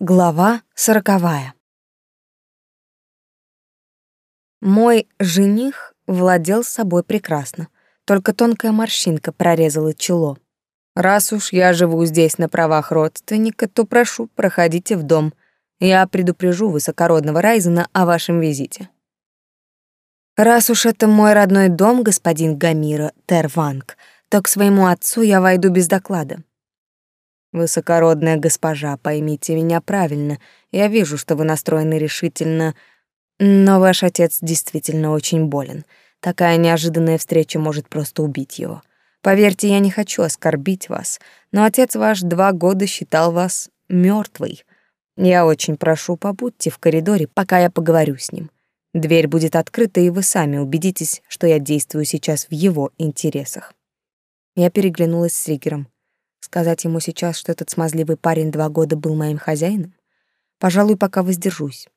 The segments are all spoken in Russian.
Глава сороковая. Мой жених владел собой прекрасно, только тонкая морщинка прорезала чело. Раз уж я живу здесь на правах родственника, то прошу, проходите в дом. Я предупрежу высокородного Райзена о вашем визите. Раз уж это мой родной дом, господин Гамира Терванг, то к своему отцу я войду без доклада. Высокородная госпожа, поймите меня правильно. Я вижу, что вы настроены решительно, но ваш отец действительно очень болен. Такая неожиданная встреча может просто убить его. Поверьте, я не хочу оскорбить вас, но отец ваш два года считал вас мертвой. Я очень прошу, побудьте в коридоре, пока я поговорю с ним. Дверь будет открыта, и вы сами убедитесь, что я действую сейчас в его интересах. Я переглянулась с Ригером. Сказать ему сейчас, что этот смазливый парень два года был моим хозяином? Пожалуй, пока воздержусь.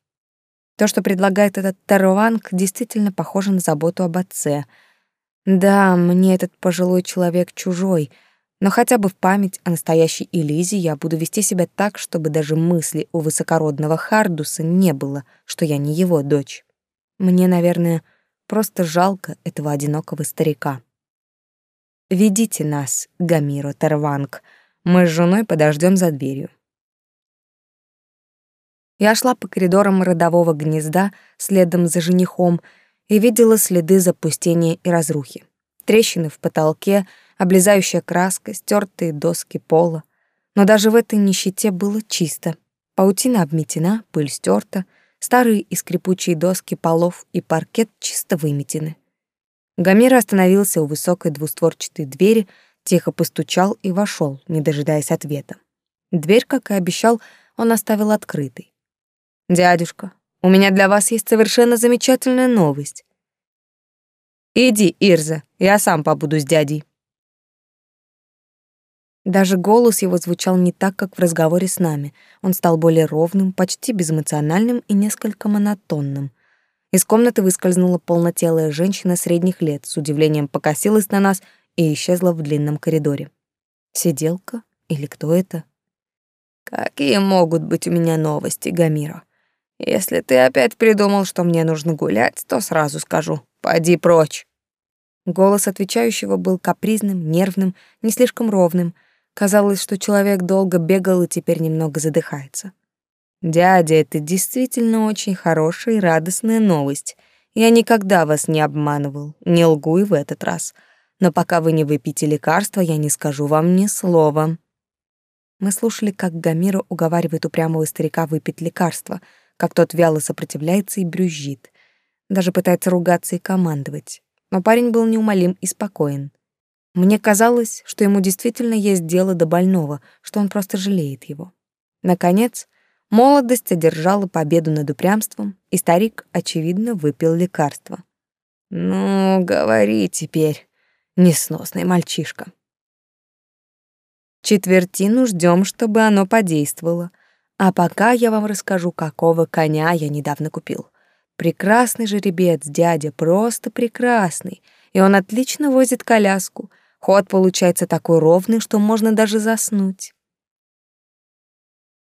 То, что предлагает этот Таруанг, действительно похоже на заботу об отце. Да, мне этот пожилой человек чужой, но хотя бы в память о настоящей Элизе я буду вести себя так, чтобы даже мысли у высокородного Хардуса не было, что я не его дочь. Мне, наверное, просто жалко этого одинокого старика. Ведите нас, Гамиро Тарванг. Мы с женой подождем за дверью. Я шла по коридорам родового гнезда следом за женихом и видела следы запустения и разрухи. Трещины в потолке, облезающая краска, стертые доски пола. Но даже в этой нищете было чисто. Паутина обметена, пыль стерта, старые и скрипучие доски полов и паркет чисто выметены. Гамир остановился у высокой двустворчатой двери, тихо постучал и вошел, не дожидаясь ответа. Дверь, как и обещал, он оставил открытой. «Дядюшка, у меня для вас есть совершенно замечательная новость». «Иди, Ирза, я сам побуду с дядей». Даже голос его звучал не так, как в разговоре с нами. Он стал более ровным, почти безэмоциональным и несколько монотонным — из комнаты выскользнула полнотелая женщина средних лет, с удивлением покосилась на нас и исчезла в длинном коридоре. Сиделка или кто это? Какие могут быть у меня новости, Гамиро? Если ты опять придумал, что мне нужно гулять, то сразу скажу: поди прочь. Голос отвечающего был капризным, нервным, не слишком ровным. Казалось, что человек долго бегал и теперь немного задыхается. Дядя, это действительно очень хорошая и радостная новость. Я никогда вас не обманывал, не лгу и в этот раз. Но пока вы не выпьете лекарства, я не скажу вам ни слова. Мы слушали, как Гамира уговаривает упрямого старика выпить лекарство, как тот вяло сопротивляется и брюзжит. Даже пытается ругаться и командовать. Но парень был неумолим и спокоен. Мне казалось, что ему действительно есть дело до больного, что он просто жалеет его. Наконец, Молодость одержала победу над упрямством, и старик, очевидно, выпил лекарство. «Ну, говори теперь, несносный мальчишка». Четвертину ждем, чтобы оно подействовало. А пока я вам расскажу, какого коня я недавно купил. Прекрасный жеребец, дядя, просто прекрасный. И он отлично возит коляску. Ход получается такой ровный, что можно даже заснуть.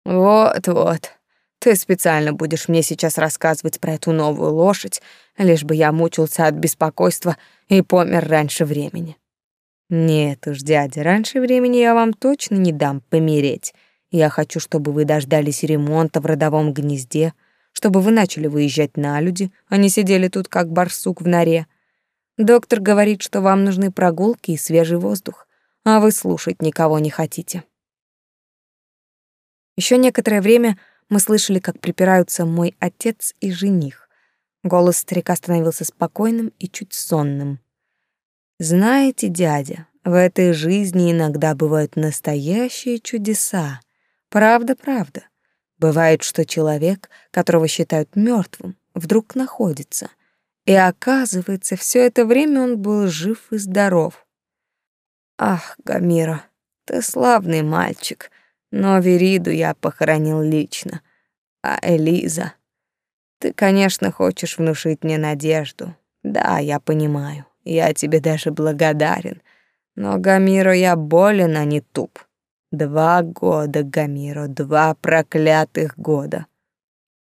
Вот-вот. Ты специально будешь мне сейчас рассказывать про эту новую лошадь, лишь бы я мучился от беспокойства и помер раньше времени. Нет уж, дядя, раньше времени я вам точно не дам помереть. Я хочу, чтобы вы дождались ремонта в родовом гнезде, чтобы вы начали выезжать на люди, а не сидели тут как барсук в норе. Доктор говорит, что вам нужны прогулки и свежий воздух, а вы слушать никого не хотите. Еще некоторое время мы слышали, как припираются мой отец и жених. Голос старика становился спокойным и чуть сонным. «Знаете, дядя, в этой жизни иногда бывают настоящие чудеса. Правда-правда. Бывает, что человек, которого считают мертвым, вдруг находится. И оказывается, все это время он был жив и здоров. Ах, Гамира, ты славный мальчик, но Вериду я похоронил лично. А Элиза... Ты, конечно, хочешь внушить мне надежду. Да, я понимаю. Я тебе даже благодарен. Но Гамиро я болен, а не туп. Два года, Гамиро, два проклятых года.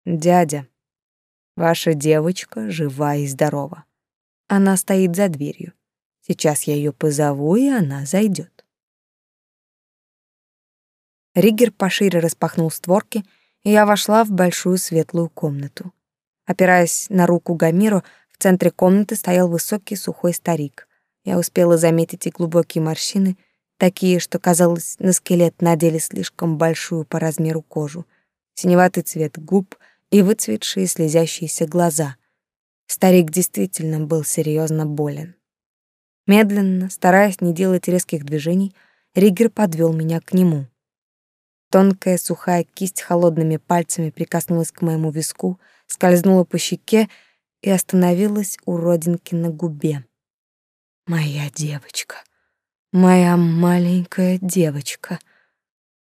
Дядя, ваша девочка жива и здорова. Она стоит за дверью. Сейчас я ее позову, и она зайдет. Риггер пошире распахнул створки, и я вошла в большую светлую комнату. Опираясь на руку Гамиру, в центре комнаты стоял высокий сухой старик. Я успела заметить и глубокие морщины, такие, что, казалось, на скелет надели слишком большую по размеру кожу, синеватый цвет губ и выцветшие слезящиеся глаза. Старик действительно был серьезно болен. Медленно, стараясь не делать резких движений, Ригер подвел меня к нему. Тонкая сухая кисть холодными пальцами прикоснулась к моему виску, скользнула по щеке и остановилась у родинки на губе. «Моя девочка, моя маленькая девочка».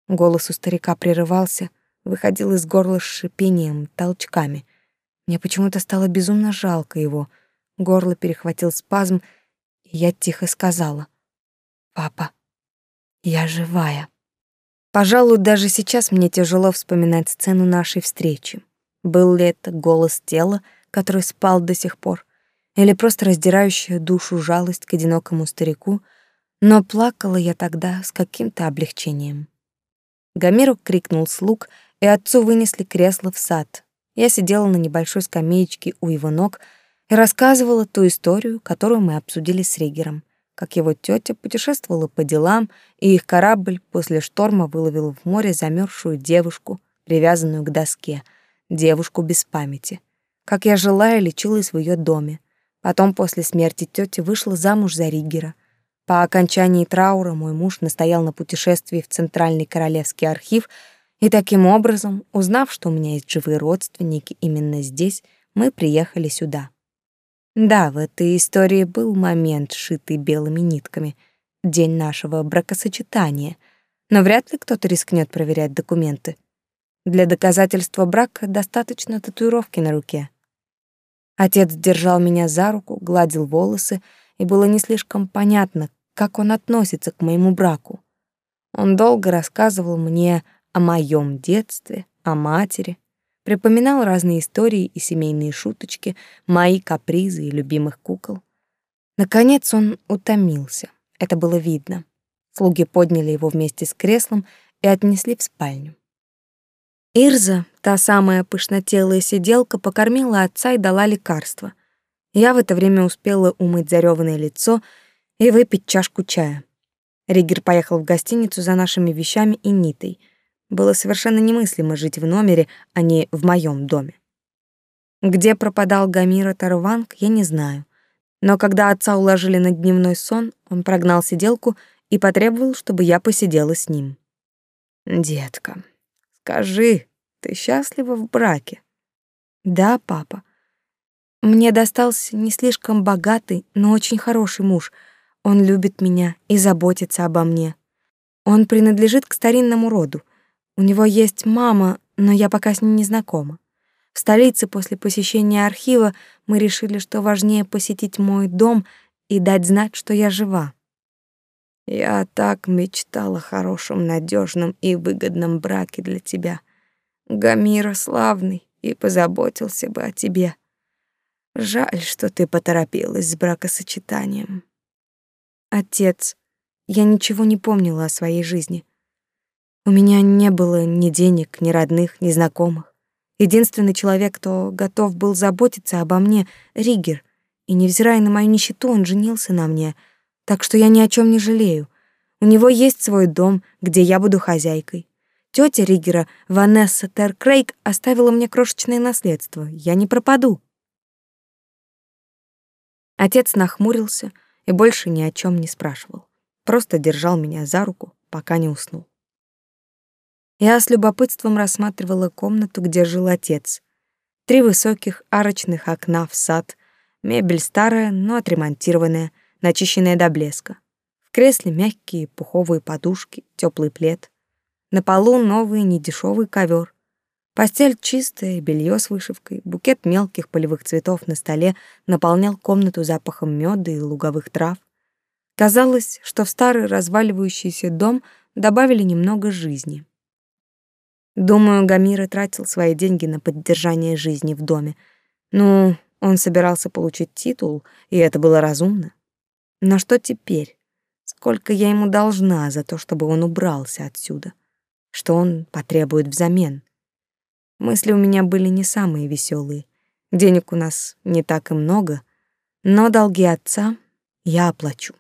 Голос у старика прерывался, выходил из горла с шипением, толчками. Мне почему-то стало безумно жалко его. Горло перехватил спазм, и я тихо сказала. «Папа, я живая». Пожалуй, даже сейчас мне тяжело вспоминать сцену нашей встречи. Был ли это голос тела, который спал до сих пор, или просто раздирающая душу жалость к одинокому старику, но плакала я тогда с каким-то облегчением. Гомеру крикнул слуг, и отцу вынесли кресло в сад. Я сидела на небольшой скамеечке у его ног и рассказывала ту историю, которую мы обсудили с Ригером, как его тетя путешествовала по делам, и их корабль после шторма выловил в море замерзшую девушку, привязанную к доске, девушку без памяти — как я жила и лечилась в ее доме. Потом после смерти тети вышла замуж за Ригера. По окончании траура мой муж настоял на путешествии в Центральный Королевский архив, и таким образом, узнав, что у меня есть живые родственники именно здесь, мы приехали сюда. Да, в этой истории был момент, сшитый белыми нитками, день нашего бракосочетания, но вряд ли кто-то рискнет проверять документы. Для доказательства брака достаточно татуировки на руке. Отец держал меня за руку, гладил волосы, и было не слишком понятно, как он относится к моему браку. Он долго рассказывал мне о моем детстве, о матери, припоминал разные истории и семейные шуточки, мои капризы и любимых кукол. Наконец он утомился. Это было видно. Слуги подняли его вместе с креслом и отнесли в спальню. Ирза, та самая пышнотелая сиделка, покормила отца и дала лекарство. Я в это время успела умыть зареванное лицо и выпить чашку чая. Ригер поехал в гостиницу за нашими вещами и нитой. Было совершенно немыслимо жить в номере, а не в моем доме. Где пропадал Гамира Тарванг, я не знаю. Но когда отца уложили на дневной сон, он прогнал сиделку и потребовал, чтобы я посидела с ним. «Детка, Скажи, ты счастлива в браке? Да, папа. Мне достался не слишком богатый, но очень хороший муж. Он любит меня и заботится обо мне. Он принадлежит к старинному роду. У него есть мама, но я пока с ней не знакома. В столице после посещения архива мы решили, что важнее посетить мой дом и дать знать, что я жива. Я так мечтала о хорошем, надежном и выгодном браке для тебя. Гамира славный и позаботился бы о тебе. Жаль, что ты поторопилась с бракосочетанием. Отец, я ничего не помнила о своей жизни. У меня не было ни денег, ни родных, ни знакомых. Единственный человек, кто готов был заботиться обо мне, Ригер, и невзирая на мою нищету, он женился на мне — так что я ни о чем не жалею. У него есть свой дом, где я буду хозяйкой. Тетя Ригера, Ванесса Теркрейг, оставила мне крошечное наследство. Я не пропаду. Отец нахмурился и больше ни о чем не спрашивал. Просто держал меня за руку, пока не уснул. Я с любопытством рассматривала комнату, где жил отец. Три высоких арочных окна в сад, мебель старая, но отремонтированная — начищенная до блеска. В кресле мягкие пуховые подушки, теплый плед. На полу новый недешевый ковер. Постель чистая, белье с вышивкой, букет мелких полевых цветов на столе наполнял комнату запахом меда и луговых трав. Казалось, что в старый разваливающийся дом добавили немного жизни. Думаю, Гамира тратил свои деньги на поддержание жизни в доме. Ну, он собирался получить титул, и это было разумно. Но что теперь? Сколько я ему должна за то, чтобы он убрался отсюда? Что он потребует взамен? Мысли у меня были не самые веселые. Денег у нас не так и много, но долги отца я оплачу.